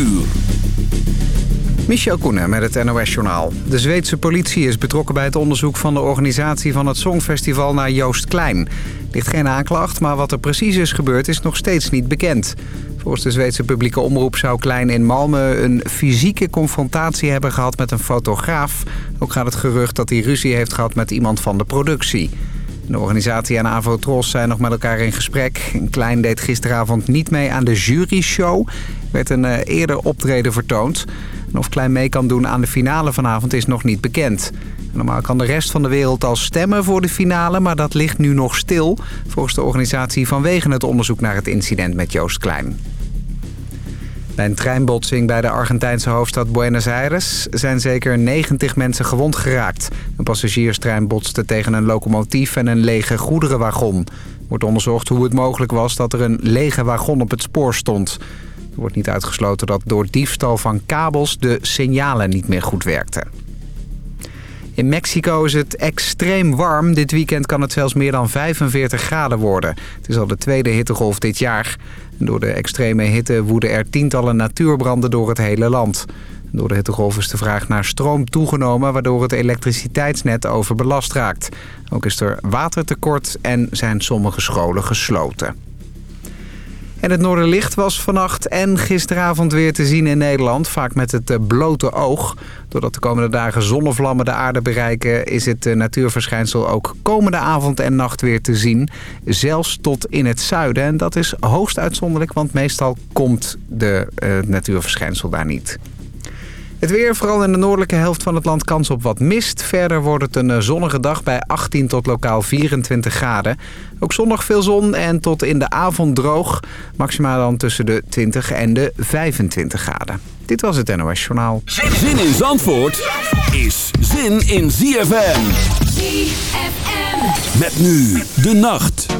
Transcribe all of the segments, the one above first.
uur. Michel Koenen met het NOS-journaal. De Zweedse politie is betrokken bij het onderzoek van de organisatie van het Songfestival naar Joost Klein. Ligt geen aanklacht, maar wat er precies is gebeurd is nog steeds niet bekend. Volgens de Zweedse publieke omroep zou Klein in Malmö een fysieke confrontatie hebben gehad met een fotograaf. Ook gaat het gerucht dat hij ruzie heeft gehad met iemand van de productie. De organisatie en Avotros zijn nog met elkaar in gesprek. Klein deed gisteravond niet mee aan de juryshow. Werd een eh, eerder optreden vertoond. En of Klein mee kan doen aan de finale vanavond is nog niet bekend. Normaal kan de rest van de wereld al stemmen voor de finale, maar dat ligt nu nog stil... volgens de organisatie vanwege het onderzoek naar het incident met Joost Klein. Bij een treinbotsing bij de Argentijnse hoofdstad Buenos Aires zijn zeker 90 mensen gewond geraakt. Een passagierstrein botste tegen een locomotief en een lege goederenwagon. Wordt onderzocht hoe het mogelijk was dat er een lege wagon op het spoor stond. Er wordt niet uitgesloten dat door diefstal van kabels de signalen niet meer goed werkten. In Mexico is het extreem warm. Dit weekend kan het zelfs meer dan 45 graden worden. Het is al de tweede hittegolf dit jaar. Door de extreme hitte woeden er tientallen natuurbranden door het hele land. Door de hittegolf is de vraag naar stroom toegenomen... waardoor het elektriciteitsnet overbelast raakt. Ook is er watertekort en zijn sommige scholen gesloten. En het Noorderlicht was vannacht en gisteravond weer te zien in Nederland. Vaak met het eh, blote oog. Doordat de komende dagen zonnevlammen de aarde bereiken... is het eh, natuurverschijnsel ook komende avond en nacht weer te zien. Zelfs tot in het zuiden. En dat is hoogst uitzonderlijk, want meestal komt de uh, natuurverschijnsel daar niet. Het weer, vooral in de noordelijke helft van het land, kans op wat mist. Verder wordt het een zonnige dag bij 18 tot lokaal 24 graden. Ook zondag veel zon en tot in de avond droog. Maximaal dan tussen de 20 en de 25 graden. Dit was het NOS Journaal. Zin in Zandvoort is zin in ZFM. ZFM. Met nu de nacht.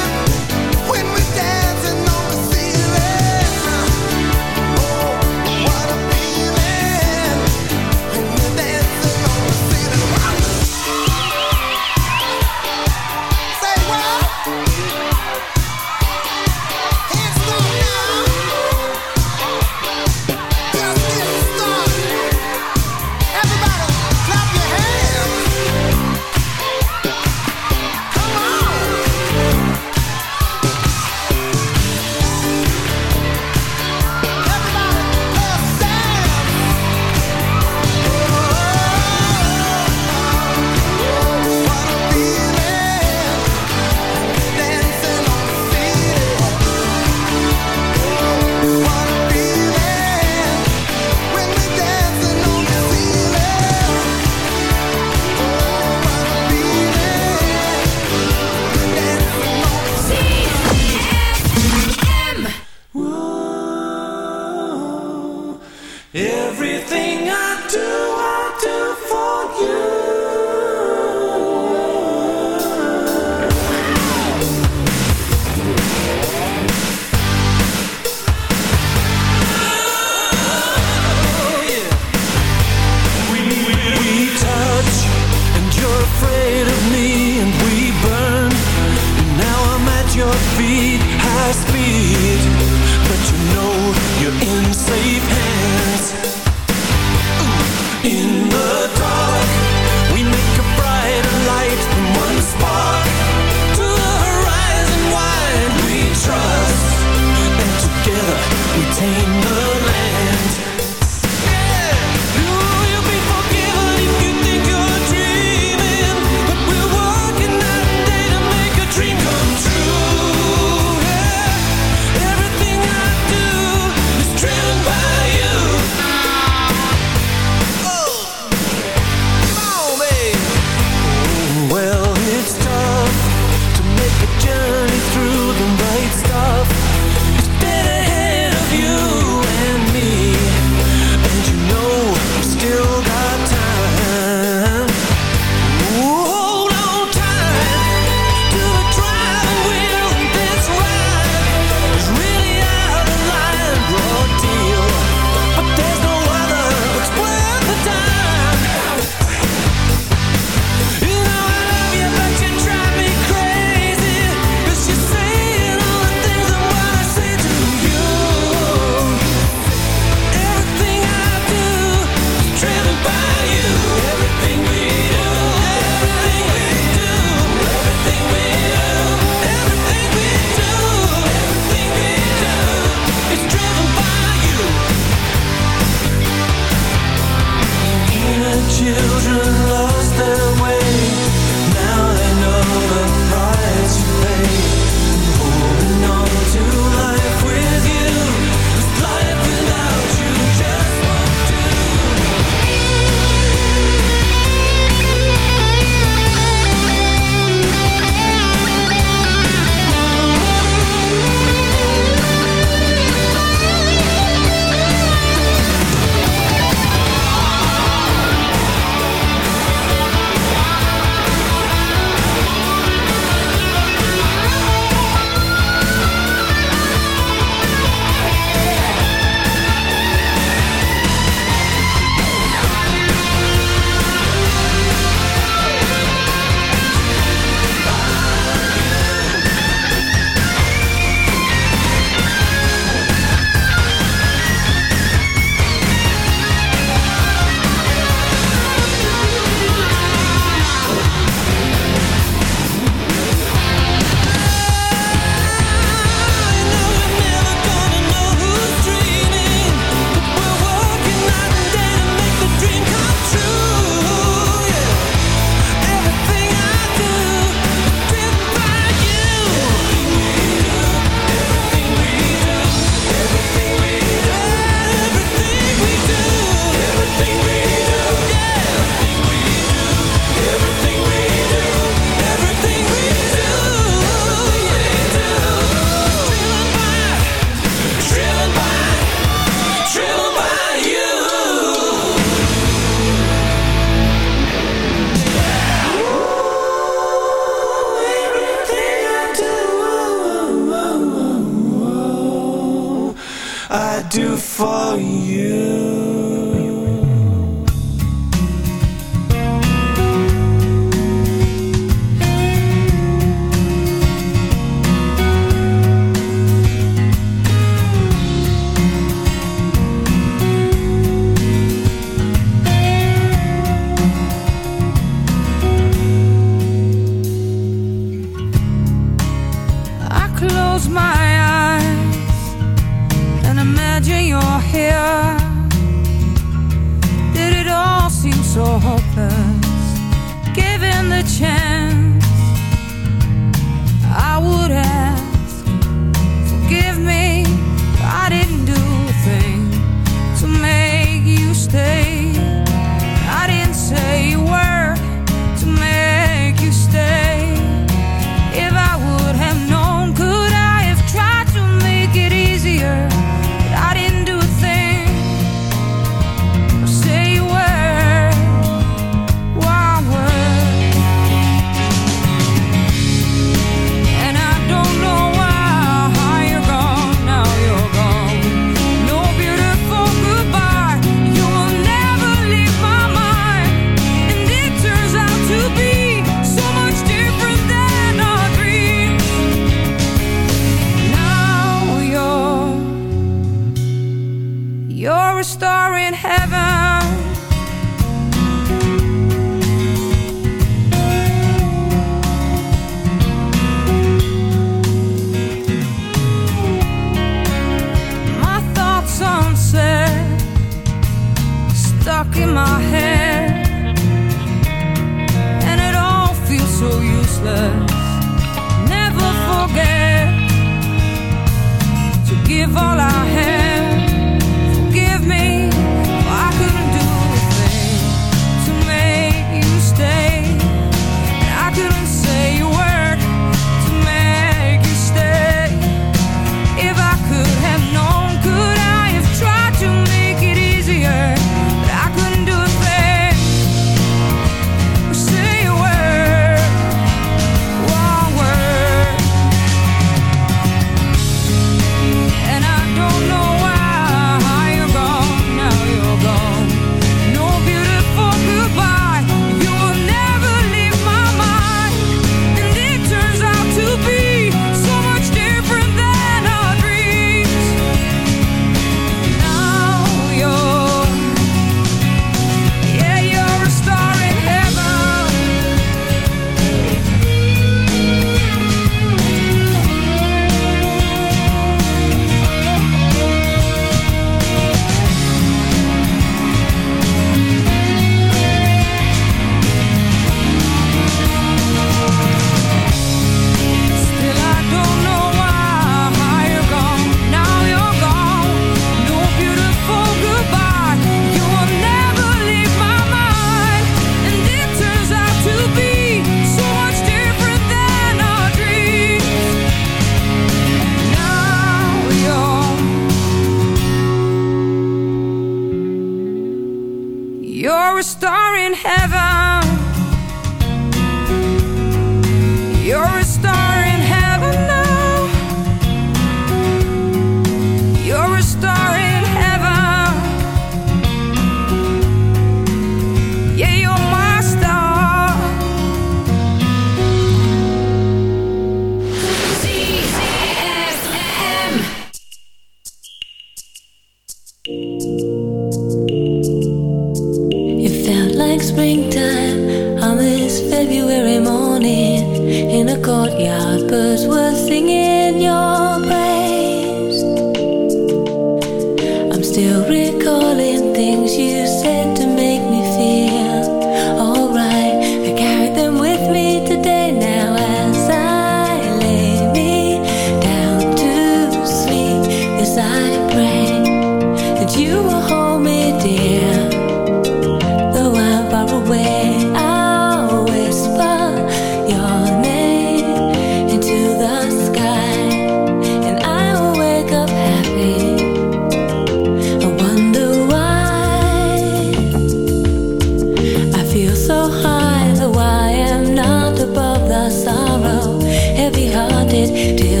it till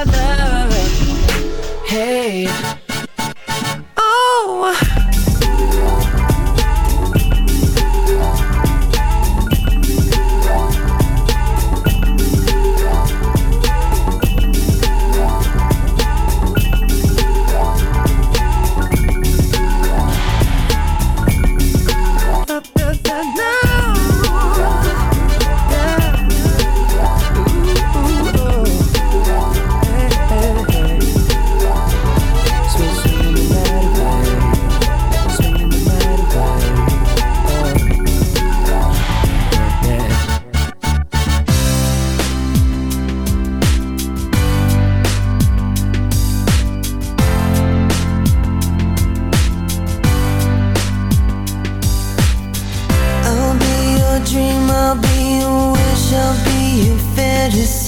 just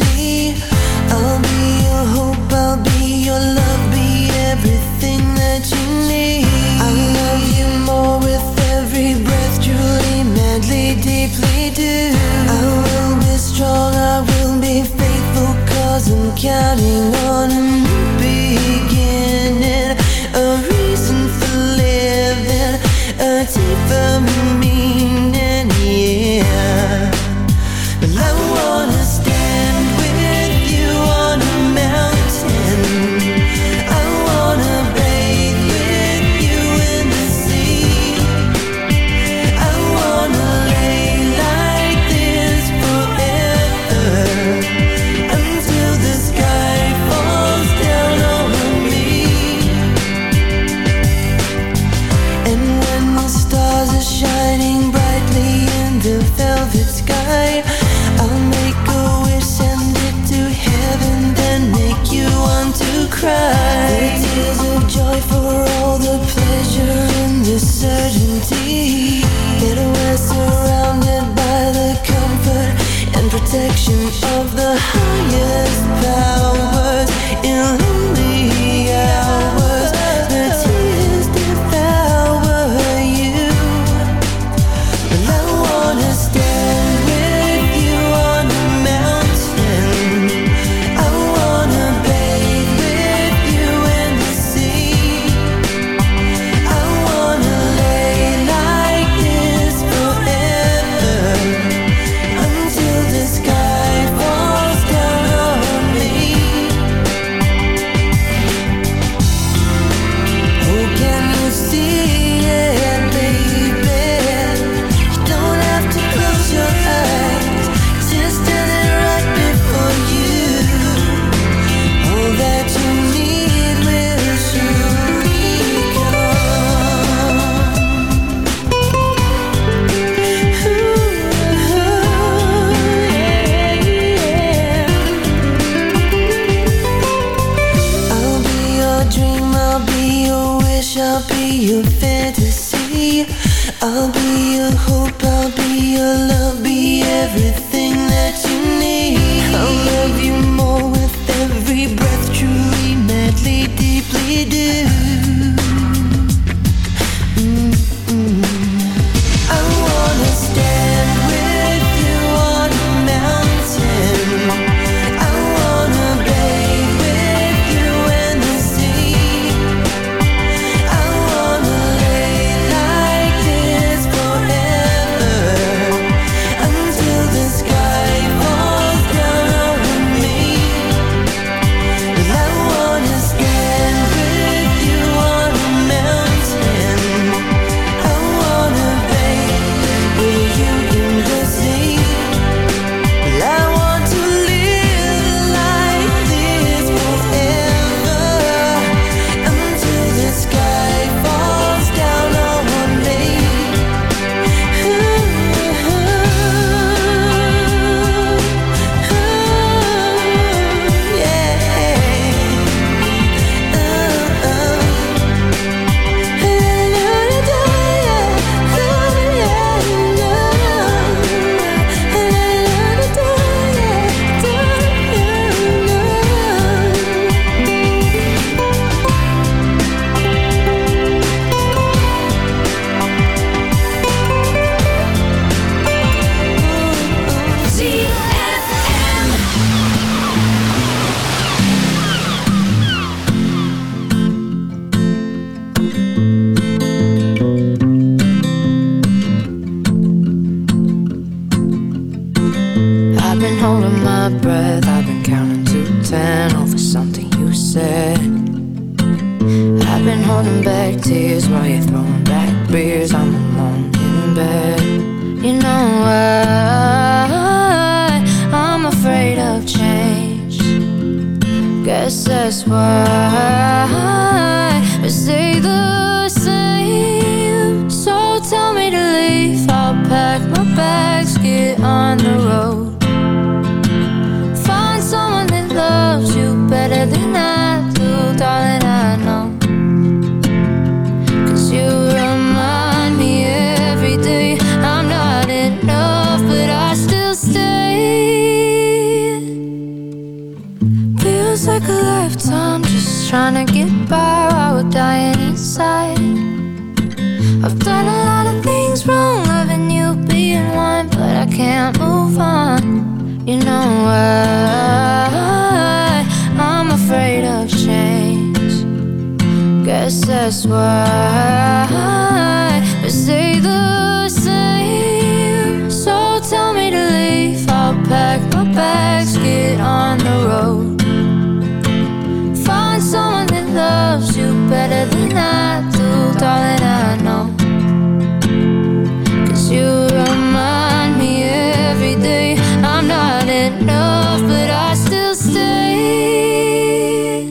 all that I know. Cause you remind me every day I'm not enough but I still stay.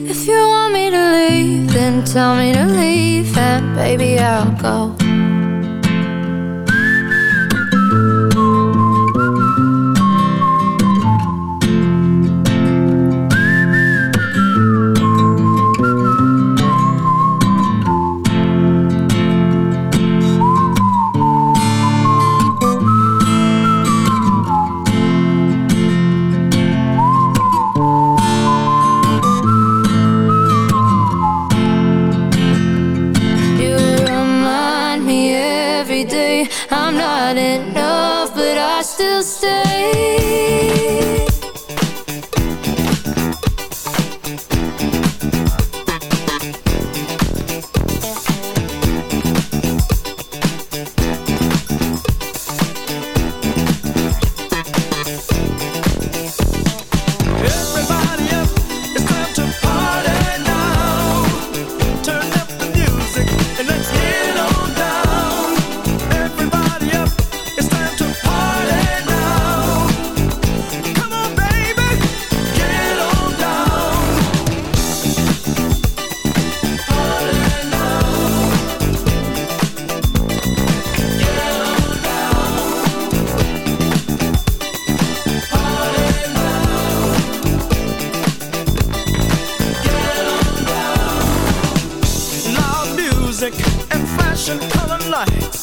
If you want me to leave then tell me to leave And baby I'll go. Music and fashion color lights.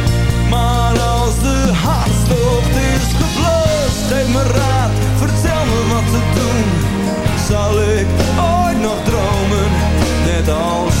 De hartstocht is geblust, geef me raad, vertel me wat te doen. Zal ik ooit nog dromen, net als